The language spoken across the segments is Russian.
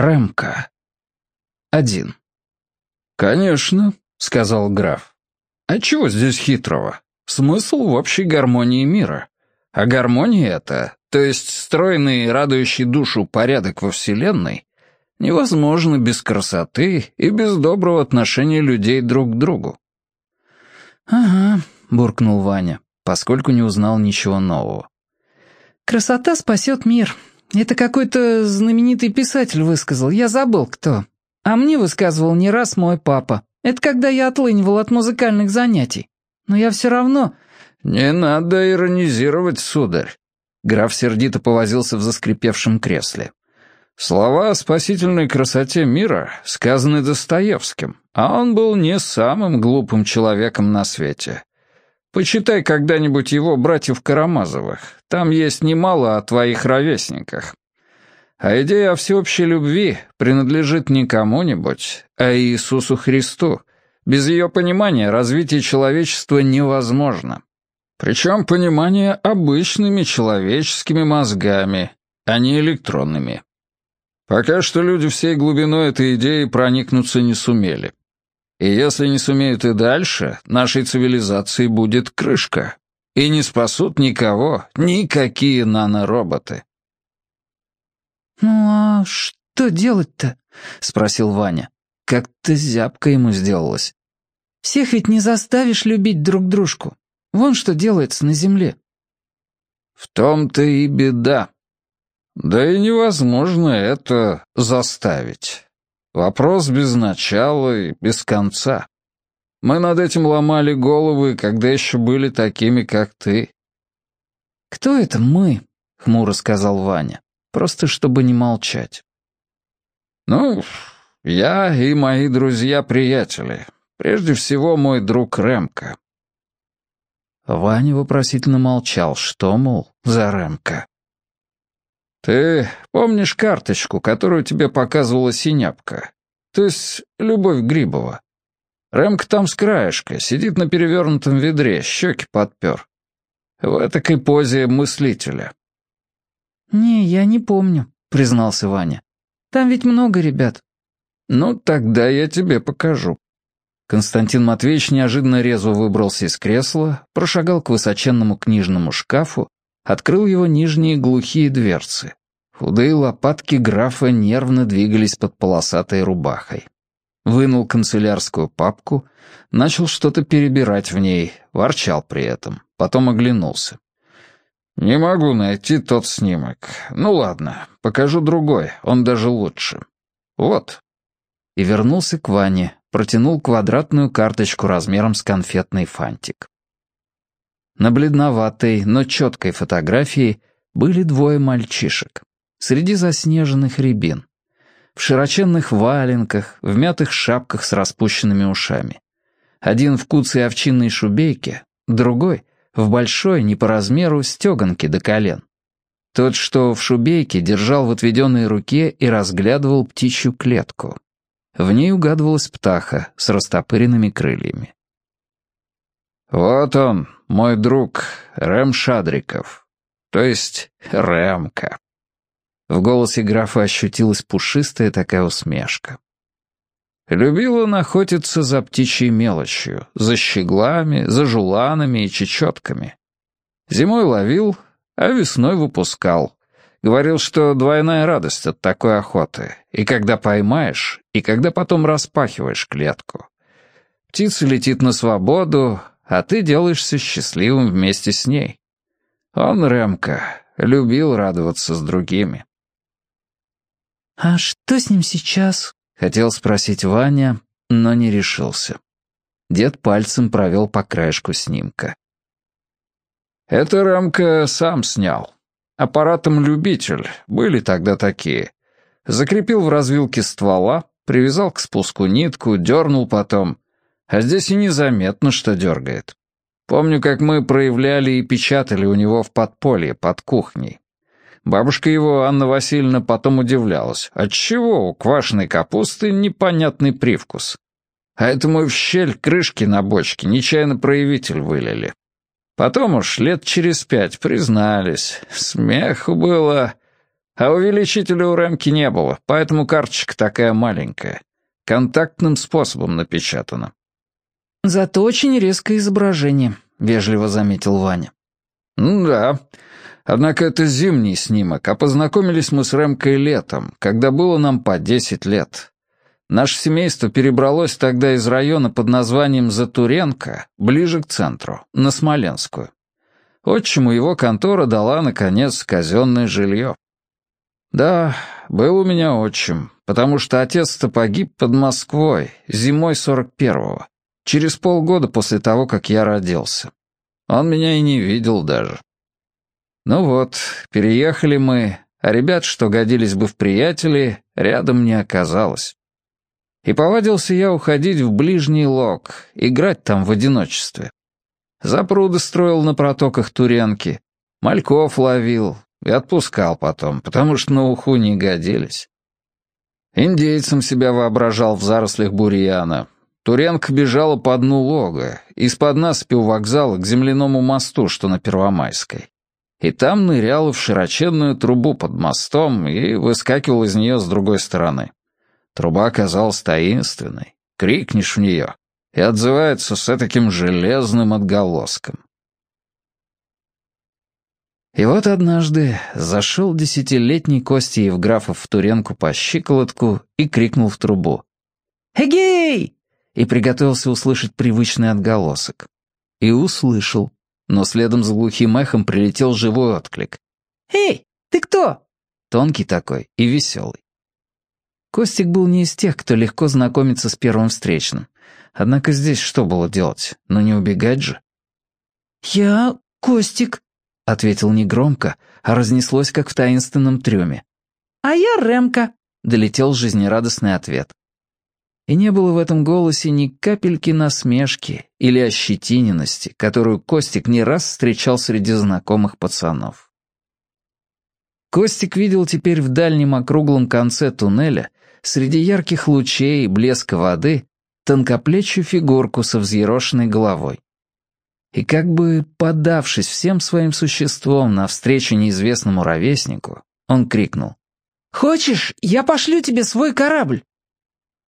Ремка. Один. «Конечно», — сказал граф. «А чего здесь хитрого? Смысл в общей гармонии мира. А гармония эта, то есть стройный и радующий душу порядок во Вселенной, невозможно без красоты и без доброго отношения людей друг к другу». «Ага», — буркнул Ваня, поскольку не узнал ничего нового. «Красота спасет мир. Это какой-то знаменитый писатель высказал, я забыл кто. А мне высказывал не раз мой папа. Это когда я отлынивал от музыкальных занятий. Но я все равно...» «Не надо иронизировать, сударь». Граф сердито повозился в заскрипевшем кресле. Слова о спасительной красоте мира сказаны Достоевским, а он был не самым глупым человеком на свете. Почитай когда-нибудь его «Братьев Карамазовых». Там есть немало о твоих ровесниках. А идея о всеобщей любви принадлежит не кому-нибудь, а Иисусу Христу. Без ее понимания развитие человечества невозможно. Причем понимание обычными человеческими мозгами, а не электронными. Пока что люди всей глубиной этой идеи проникнуться не сумели. И если не сумеют и дальше, нашей цивилизации будет крышка. И не спасут никого, никакие нанороботы. «Ну а что делать-то?» — спросил Ваня. Как-то зябко ему сделалось. «Всех ведь не заставишь любить друг дружку. Вон что делается на земле». «В том-то и беда. Да и невозможно это заставить». Вопрос без начала и без конца. Мы над этим ломали головы, когда еще были такими, как ты. «Кто это мы?» — хмуро сказал Ваня, просто чтобы не молчать. «Ну, я и мои друзья-приятели. Прежде всего, мой друг Ремка». Ваня вопросительно молчал, что, мол, за Ремка. «Ты помнишь карточку, которую тебе показывала Синяпка? То есть Любовь Грибова? Рэмка там с краешка, сидит на перевернутом ведре, щеки подпер. В этой позе мыслителя». «Не, я не помню», — признался Ваня. «Там ведь много ребят». «Ну, тогда я тебе покажу». Константин Матвеевич неожиданно резво выбрался из кресла, прошагал к высоченному книжному шкафу открыл его нижние глухие дверцы. Худые лопатки графа нервно двигались под полосатой рубахой. Вынул канцелярскую папку, начал что-то перебирать в ней, ворчал при этом, потом оглянулся. «Не могу найти тот снимок. Ну ладно, покажу другой, он даже лучше. Вот». И вернулся к Ване, протянул квадратную карточку размером с конфетный фантик. На бледноватой, но четкой фотографии были двое мальчишек. Среди заснеженных рябин. В широченных валенках, в мятых шапках с распущенными ушами. Один в куцей овчинной шубейке, другой — в большой, не по размеру, стеганке до колен. Тот, что в шубейке, держал в отведенной руке и разглядывал птичью клетку. В ней угадывалась птаха с растопыренными крыльями. «Вот он, мой друг Рэм Шадриков, то есть Рэмка». В голосе графа ощутилась пушистая такая усмешка. Любил он охотиться за птичьей мелочью, за щеглами, за жуланами и чечетками. Зимой ловил, а весной выпускал. Говорил, что двойная радость от такой охоты, и когда поймаешь, и когда потом распахиваешь клетку. Птица летит на свободу, а ты делаешься счастливым вместе с ней. Он, Ремка, любил радоваться с другими. «А что с ним сейчас?» — хотел спросить Ваня, но не решился. Дед пальцем провел по краешку снимка. «Это Ремка сам снял. Аппаратом любитель, были тогда такие. Закрепил в развилке ствола, привязал к спуску нитку, дернул потом. А здесь и незаметно, что дергает. Помню, как мы проявляли и печатали у него в подполье под кухней. Бабушка его, Анна Васильевна, потом удивлялась. Отчего у квашеной капусты непонятный привкус? А это мы в щель крышки на бочке нечаянно проявитель вылили. Потом уж лет через пять признались. Смеху было. А увеличителя у рамки не было, поэтому карточка такая маленькая. Контактным способом напечатана. «Зато очень резкое изображение», — вежливо заметил Ваня. «Ну да. Однако это зимний снимок, а познакомились мы с Рэмкой летом, когда было нам по десять лет. Наше семейство перебралось тогда из района под названием Затуренко, ближе к центру, на Смоленскую. Отчиму его контора дала, наконец, казенное жилье. Да, был у меня отчим, потому что отец-то погиб под Москвой зимой сорок первого, через полгода после того, как я родился. Он меня и не видел даже. Ну вот, переехали мы, а ребят, что годились бы в приятели, рядом не оказалось. И повадился я уходить в ближний лог, играть там в одиночестве. Запруды строил на протоках Туренки, мальков ловил, и отпускал потом, потому что на уху не годились. Индейцем себя воображал в зарослях бурьяна. Туренка бежала по дну лога, из-под насыпи у вокзала к земляному мосту, что на Первомайской. И там ныряла в широченную трубу под мостом и выскакивал из нее с другой стороны. Труба оказалась таинственной. Крикнешь в нее, и отзывается с таким железным отголоском. И вот однажды зашел десятилетний Костя Евграфов в Туренку по щиколотку и крикнул в трубу. «Эгей!» И приготовился услышать привычный отголосок. И услышал, но следом за глухим эхом прилетел живой отклик. «Эй, ты кто?» Тонкий такой и веселый. Костик был не из тех, кто легко знакомится с первым встречным. Однако здесь что было делать? Ну не убегать же. «Я Костик», ответил негромко, а разнеслось, как в таинственном трюме. «А я Ремка», — долетел жизнерадостный ответ. И не было в этом голосе ни капельки насмешки или ощетиненности, которую Костик не раз встречал среди знакомых пацанов. Костик видел теперь в дальнем округлом конце туннеля, среди ярких лучей и блеска воды, тонкоплечью фигурку со взъерошенной головой. И как бы подавшись всем своим существом навстречу неизвестному ровеснику, он крикнул. «Хочешь, я пошлю тебе свой корабль?»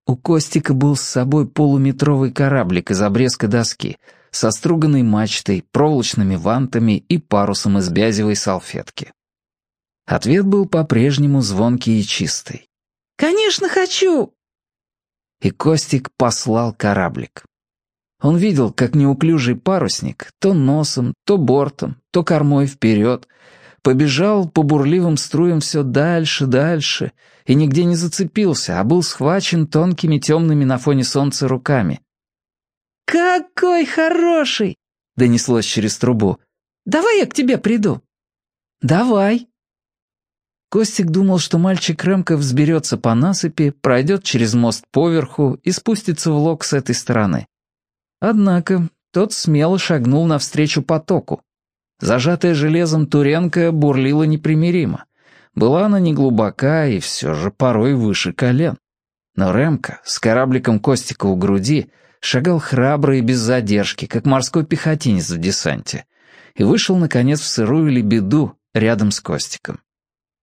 У Костика был с собой полуметровый кораблик из обрезка доски, со струганной мачтой, проволочными вантами и парусом из бязевой салфетки. Ответ был по-прежнему звонкий и чистый. «Конечно хочу!» И Костик послал кораблик. Он видел, как неуклюжий парусник то носом, то бортом, то кормой вперед побежал по бурливым струям все дальше, дальше, и нигде не зацепился, а был схвачен тонкими темными на фоне солнца руками. «Какой хороший!» — донеслось через трубу. «Давай я к тебе приду». «Давай». Костик думал, что мальчик Ремка взберется по насыпи, пройдет через мост поверху и спустится в лог с этой стороны. Однако тот смело шагнул навстречу потоку. Зажатая железом Туренка бурлила непримиримо. Была она неглубока и все же порой выше колен. Но Ремка с корабликом Костика у груди шагал храбро и без задержки, как морской пехотинец в десанте, и вышел, наконец, в сырую лебеду рядом с Костиком.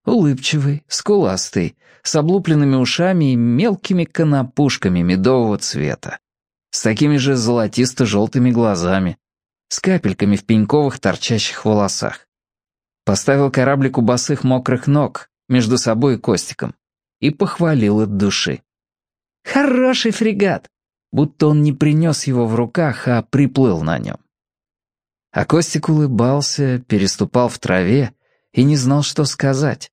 Улыбчивый, скуластый, с облупленными ушами и мелкими конопушками медового цвета с такими же золотисто-желтыми глазами, с капельками в пеньковых торчащих волосах. Поставил кораблик у босых мокрых ног, между собой и Костиком, и похвалил от души. «Хороший фрегат!» Будто он не принес его в руках, а приплыл на нем. А Костик улыбался, переступал в траве и не знал, что сказать.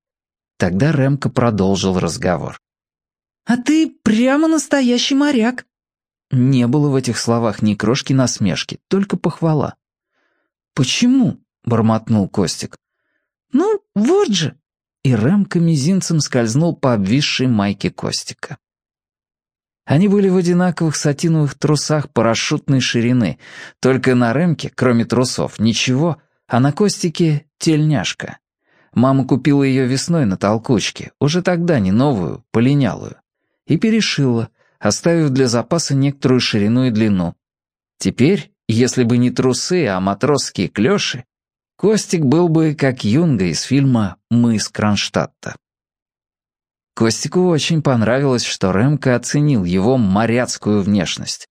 Тогда Ремка продолжил разговор. «А ты прямо настоящий моряк. Не было в этих словах ни крошки насмешки, только похвала. «Почему?» — бормотнул Костик. «Ну, вот же!» И Ремка мизинцем скользнул по обвисшей майке Костика. Они были в одинаковых сатиновых трусах парашютной ширины, только на Ремке, кроме трусов, ничего, а на Костике — тельняшка. Мама купила ее весной на толкучке, уже тогда не новую, полинялую, и перешила, оставив для запаса некоторую ширину и длину. Теперь, если бы не трусы, а матросские клёши, Костик был бы как Юнга из фильма «Мы из Кронштадта». Костику очень понравилось, что Рэмко оценил его моряцкую внешность.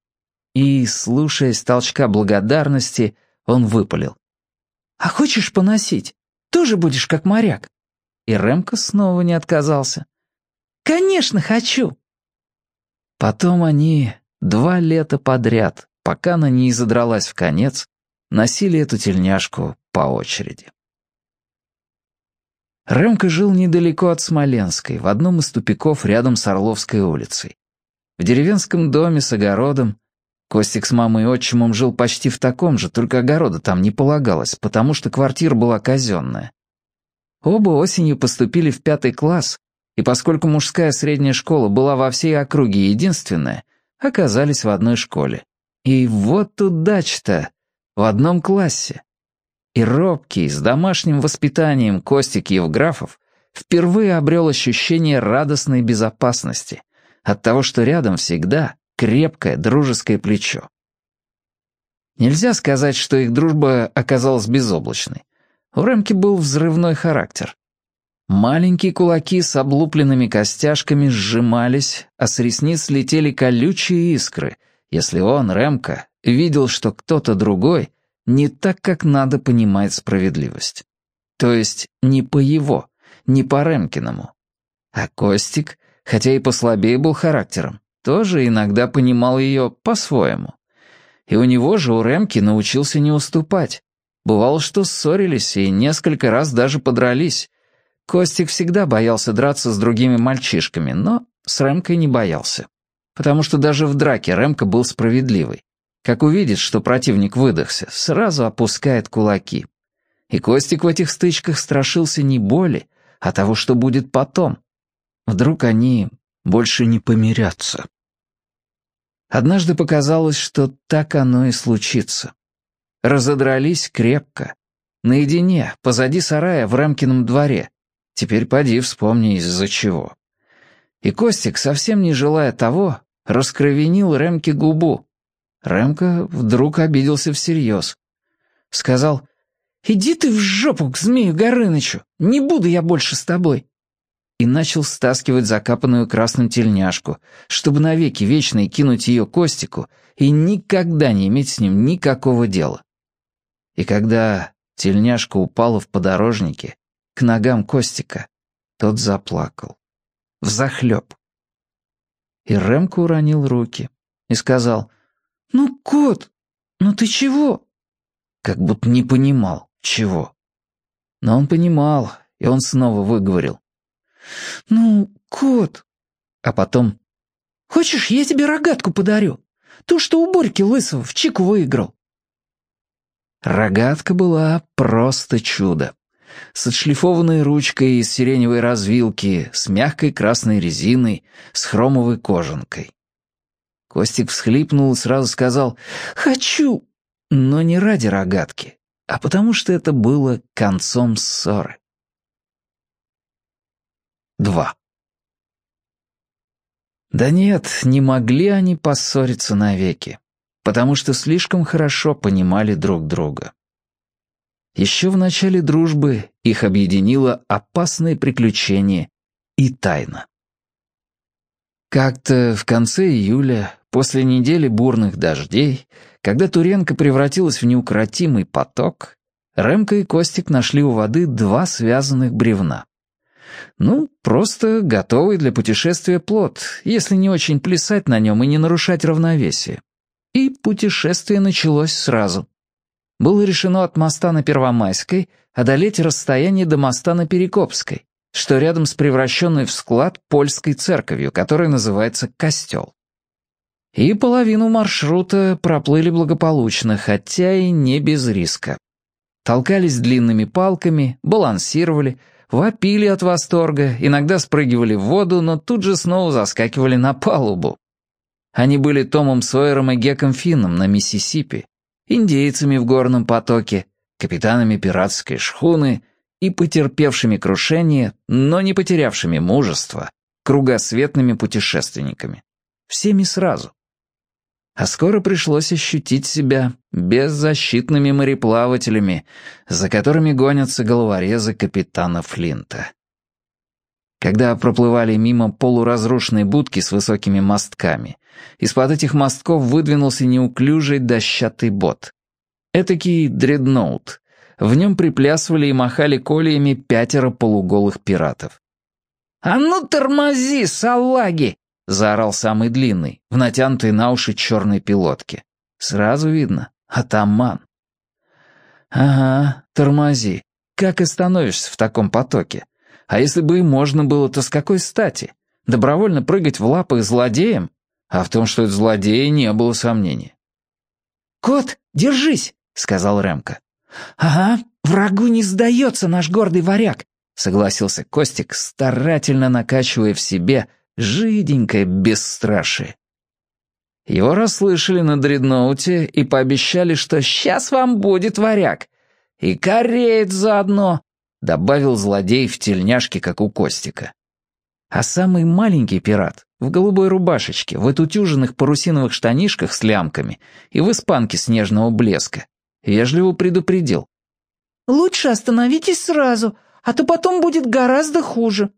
И, слушаясь толчка благодарности, он выпалил. «А хочешь поносить? Тоже будешь как моряк?» И Рэмко снова не отказался. «Конечно, хочу!» Потом они два лета подряд, пока она не задралась в конец, носили эту тельняшку по очереди. Рэмка жил недалеко от Смоленской, в одном из тупиков рядом с Орловской улицей. В деревенском доме с огородом. Костик с мамой и отчимом жил почти в таком же, только огорода там не полагалось, потому что квартира была казенная. Оба осенью поступили в пятый класс, и поскольку мужская средняя школа была во всей округе единственная, оказались в одной школе. И вот удача-то! В одном классе. И робкий, с домашним воспитанием Костик Евграфов впервые обрел ощущение радостной безопасности от того, что рядом всегда крепкое дружеское плечо. Нельзя сказать, что их дружба оказалась безоблачной. У Рэмки был взрывной характер. Маленькие кулаки с облупленными костяшками сжимались, а с ресниц летели колючие искры, если он, Рэмка, видел, что кто-то другой не так, как надо понимает справедливость. То есть не по его, не по Ремкиному. А Костик, хотя и послабее был характером, тоже иногда понимал ее по-своему. И у него же у Ремки научился не уступать. Бывало, что ссорились и несколько раз даже подрались. Костик всегда боялся драться с другими мальчишками, но с Ремкой не боялся. Потому что даже в драке Ремка был справедливый. Как увидит, что противник выдохся, сразу опускает кулаки. И Костик в этих стычках страшился не боли, а того, что будет потом. Вдруг они больше не помирятся. Однажды показалось, что так оно и случится. Разодрались крепко. Наедине, позади сарая, в Рамкином дворе. Теперь поди вспомни, из-за чего. И Костик, совсем не желая того, раскровенил Ремке губу, Рэмка вдруг обиделся всерьез. Сказал, «Иди ты в жопу к змею Горынычу, не буду я больше с тобой». И начал стаскивать закапанную красным тельняшку, чтобы навеки вечные кинуть ее Костику и никогда не иметь с ним никакого дела. И когда тельняшка упала в подорожнике, к ногам Костика, тот заплакал. Взахлеб. И Рэмка уронил руки и сказал, «Ну, кот, ну ты чего?» Как будто не понимал, чего. Но он понимал, и он снова выговорил. «Ну, кот...» А потом... «Хочешь, я тебе рогатку подарю? Ту, что у Борьки Лысого в Чику выиграл». Рогатка была просто чудо. С отшлифованной ручкой из сиреневой развилки, с мягкой красной резиной, с хромовой кожанкой. Костик всхлипнул и сразу сказал «Хочу!» Но не ради рогатки, а потому что это было концом ссоры. 2. Да нет, не могли они поссориться навеки, потому что слишком хорошо понимали друг друга. Еще в начале дружбы их объединило опасное приключение и тайна. Как-то в конце июля После недели бурных дождей, когда Туренко превратилась в неукротимый поток, Ремка и Костик нашли у воды два связанных бревна. Ну, просто готовый для путешествия плод, если не очень плясать на нем и не нарушать равновесие. И путешествие началось сразу. Было решено от моста на Первомайской одолеть расстояние до моста на Перекопской, что рядом с превращенной в склад польской церковью, которая называется Костел. И половину маршрута проплыли благополучно, хотя и не без риска. Толкались длинными палками, балансировали, вопили от восторга, иногда спрыгивали в воду, но тут же снова заскакивали на палубу. Они были Томом Сойером и Геком Финном на Миссисипи, индейцами в горном потоке, капитанами пиратской шхуны и потерпевшими крушение, но не потерявшими мужество, кругосветными путешественниками. Всеми сразу. А скоро пришлось ощутить себя беззащитными мореплавателями, за которыми гонятся головорезы капитана Флинта. Когда проплывали мимо полуразрушенной будки с высокими мостками, из-под этих мостков выдвинулся неуклюжий дощатый бот. Этакий дредноут. В нем приплясывали и махали колиями пятеро полуголых пиратов. «А ну тормози, салаги!» — заорал самый длинный, в натянутой на уши черной пилотке. Сразу видно — атаман. «Ага, тормози. Как остановишься в таком потоке? А если бы и можно было, то с какой стати? Добровольно прыгать в лапы злодеям? А в том, что это злодеи, не было сомнений. «Кот, держись!» — сказал Ремка. «Ага, врагу не сдается наш гордый варяг!» — согласился Костик, старательно накачивая в себе жиденькое бесстрашие. Его расслышали на дредноуте и пообещали, что «сейчас вам будет варяг». И кореец заодно, добавил злодей в тельняшке, как у Костика. А самый маленький пират, в голубой рубашечке, в отутюженных парусиновых штанишках с лямками и в испанке снежного блеска, вежливо предупредил. «Лучше остановитесь сразу, а то потом будет гораздо хуже».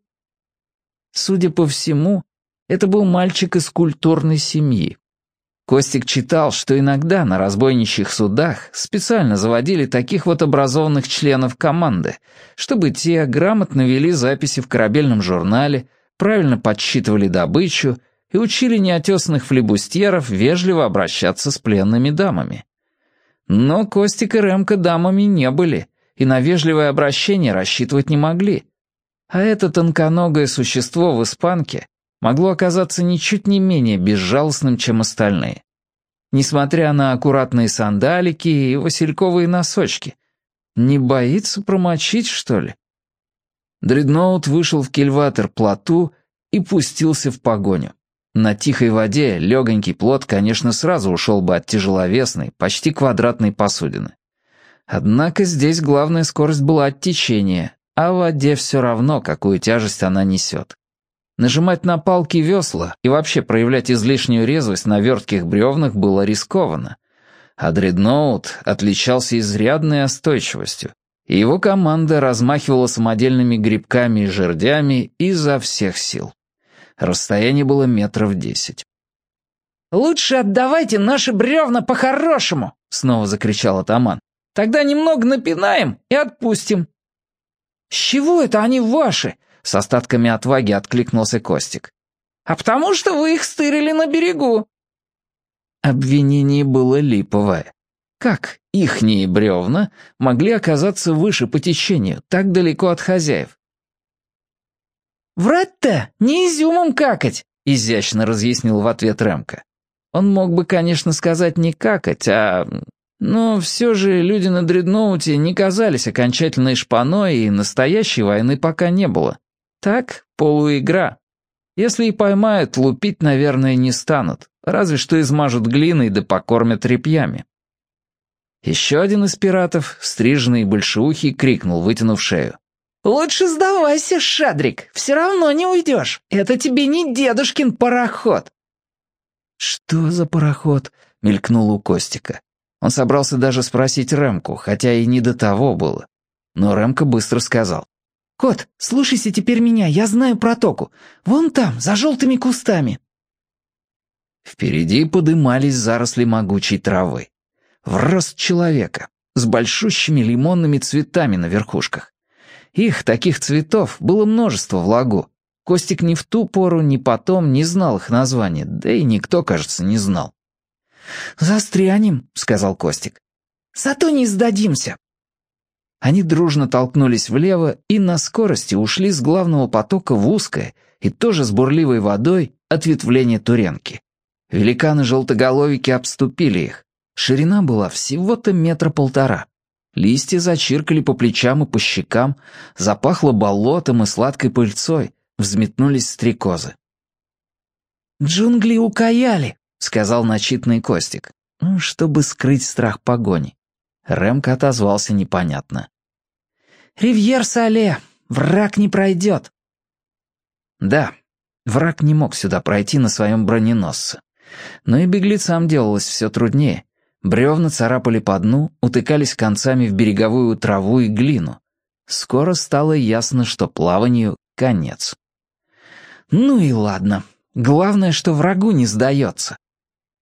Судя по всему, это был мальчик из культурной семьи. Костик читал, что иногда на разбойничьих судах специально заводили таких вот образованных членов команды, чтобы те грамотно вели записи в корабельном журнале, правильно подсчитывали добычу и учили неотесанных флебустьеров вежливо обращаться с пленными дамами. Но Костик и Ремка дамами не были, и на вежливое обращение рассчитывать не могли. А это тонконогое существо в испанке могло оказаться ничуть не менее безжалостным, чем остальные. Несмотря на аккуратные сандалики и васильковые носочки. Не боится промочить, что ли? Дредноут вышел в кильватер плоту и пустился в погоню. На тихой воде легонький плот, конечно, сразу ушел бы от тяжеловесной, почти квадратной посудины. Однако здесь главная скорость была от течения, а в воде все равно, какую тяжесть она несет. Нажимать на палки весла и вообще проявлять излишнюю резвость на вертких бревнах было рискованно. А дредноут отличался изрядной остойчивостью, и его команда размахивала самодельными грибками и жердями изо всех сил. Расстояние было метров десять. «Лучше отдавайте наши бревна по-хорошему!» — снова закричал атаман. «Тогда немного напинаем и отпустим». «С чего это они ваши?» С остатками отваги откликнулся Костик. «А потому что вы их стырили на берегу». Обвинение было липовое. Как ихние бревна могли оказаться выше по течению, так далеко от хозяев? «Врать-то не изюмом какать», — изящно разъяснил в ответ Ремка. Он мог бы, конечно, сказать не какать, а... Но все же люди на дредноуте не казались окончательной шпаной, и настоящей войны пока не было. Так, полуигра. Если и поймают, лупить, наверное, не станут, разве что измажут глиной да покормят репьями. Еще один из пиратов, стриженный большеухий, крикнул, вытянув шею. «Лучше сдавайся, Шадрик, все равно не уйдешь. Это тебе не дедушкин пароход». «Что за пароход?» — мелькнул у Костика. Он собрался даже спросить Рэмку, хотя и не до того было. Но Рэмка быстро сказал. «Кот, слушайся теперь меня, я знаю протоку. Вон там, за желтыми кустами». Впереди подымались заросли могучей травы. В рост человека, с большущими лимонными цветами на верхушках. Их, таких цветов, было множество в лагу. Костик ни в ту пору, ни потом не знал их названия, да и никто, кажется, не знал. «Застрянем», — сказал Костик. «Зато не сдадимся. Они дружно толкнулись влево и на скорости ушли с главного потока в узкое и тоже с бурливой водой ответвление Туренки. Великаны-желтоголовики обступили их. Ширина была всего-то метра полтора. Листья зачиркали по плечам и по щекам, запахло болотом и сладкой пыльцой, взметнулись стрекозы. «Джунгли укаяли», — сказал начитанный Костик, ну, чтобы скрыть страх погони. Рэмка отозвался непонятно. «Ривьер-Сале! Враг не пройдет!» Да, враг не мог сюда пройти на своем броненосце. Но и беглецам делалось все труднее. Бревна царапали по дну, утыкались концами в береговую траву и глину. Скоро стало ясно, что плаванию конец. Ну и ладно. Главное, что врагу не сдается.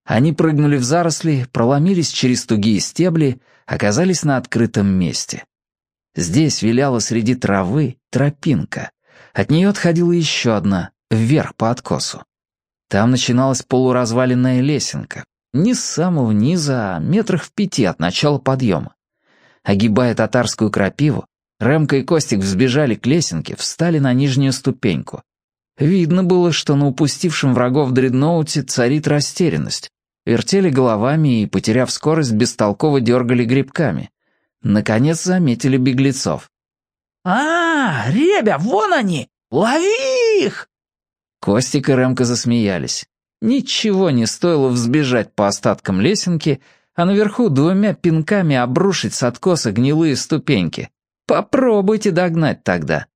Они прыгнули в заросли, проломились через тугие стебли, оказались на открытом месте. Здесь виляла среди травы тропинка. От нее отходила еще одна, вверх по откосу. Там начиналась полуразваленная лесенка. Не с самого низа, а метрах в пяти от начала подъема. Огибая татарскую крапиву, Ремка и Костик взбежали к лесенке, встали на нижнюю ступеньку. Видно было, что на упустившем врагов дредноуте царит растерянность. Вертели головами и, потеряв скорость, бестолково дергали грибками. Наконец заметили беглецов. «А, ребя, вон они! Лови их!» Костик и Ремка засмеялись. Ничего не стоило взбежать по остаткам лесенки, а наверху двумя пинками обрушить с откоса гнилые ступеньки. Попробуйте догнать тогда.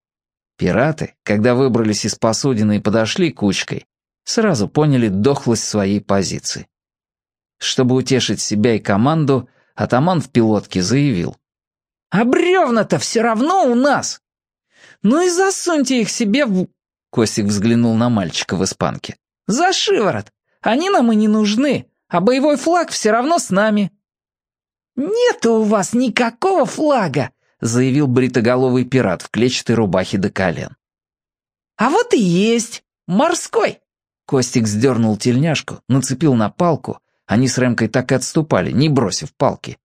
Пираты, когда выбрались из посудины и подошли кучкой, сразу поняли дохлость своей позиции. Чтобы утешить себя и команду, атаман в пилотке заявил. «А бревна-то все равно у нас! Ну и засуньте их себе в...» Костик взглянул на мальчика в испанке. «За шиворот! Они нам и не нужны, а боевой флаг все равно с нами». «Нет у вас никакого флага!» заявил бритоголовый пират в клетчатой рубахе до колен. «А вот и есть! Морской!» Костик сдернул тельняшку, нацепил на палку. Они с Ремкой так и отступали, не бросив палки.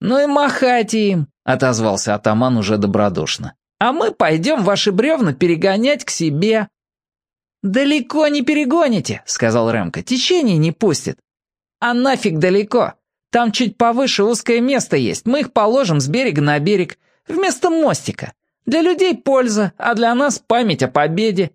«Ну и махайте им!» — отозвался атаман уже добродушно. «А мы пойдем ваши бревна перегонять к себе». «Далеко не перегоните», — сказал Ремка. «Течение не пустит». «А нафиг далеко? Там чуть повыше узкое место есть. Мы их положим с берега на берег. Вместо мостика. Для людей польза, а для нас память о победе».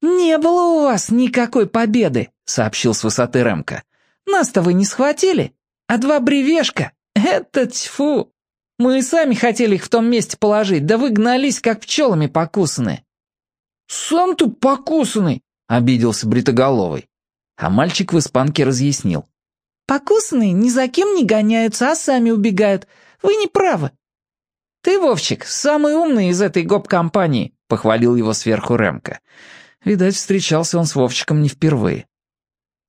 «Не было у вас никакой победы», — сообщил с высоты Ремка. «Нас-то вы не схватили, а два бревешка — это тьфу! Мы и сами хотели их в том месте положить, да вы гнались, как пчелами покусанные». «Сам ты покусанный», — обиделся Бритоголовый. А мальчик в испанке разъяснил. Покусанные ни за кем не гоняются, а сами убегают. Вы не правы». «Ты, Вовчик, самый умный из этой гоп-компании», — похвалил его сверху Ремка. Видать, встречался он с Вовчиком не впервые.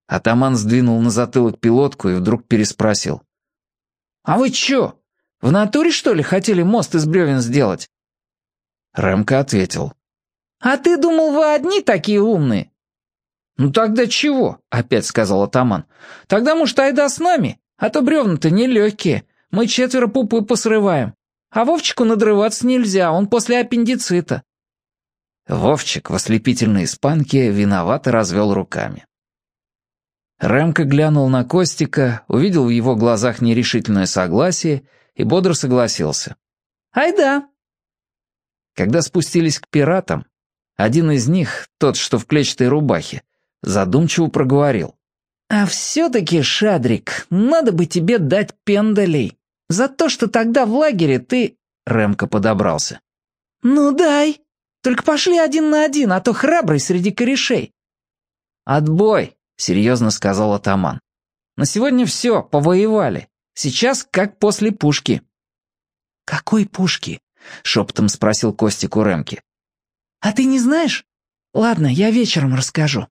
Атаман сдвинул на затылок пилотку и вдруг переспросил. «А вы чё, в натуре, что ли, хотели мост из бревен сделать?» Ремка ответил. «А ты думал, вы одни такие умные? «Ну тогда чего?» — опять сказал атаман. «Тогда, может, айда с нами? А то бревна-то нелегкие. Мы четверо пупы посрываем. А Вовчику надрываться нельзя, он после аппендицита». Вовчик в ослепительной испанке виновато развел руками. Ремка глянул на Костика, увидел в его глазах нерешительное согласие и бодро согласился. «Айда!» Когда спустились к пиратам, один из них, тот, что в клетчатой рубахе, задумчиво проговорил. «А все-таки, Шадрик, надо бы тебе дать пендалей. За то, что тогда в лагере ты...» Ремка подобрался. «Ну дай. Только пошли один на один, а то храбрый среди корешей». «Отбой», — серьезно сказал атаман. «На сегодня все, повоевали. Сейчас как после пушки». «Какой пушки?» — шепотом спросил Костик у Ремки. «А ты не знаешь? Ладно, я вечером расскажу.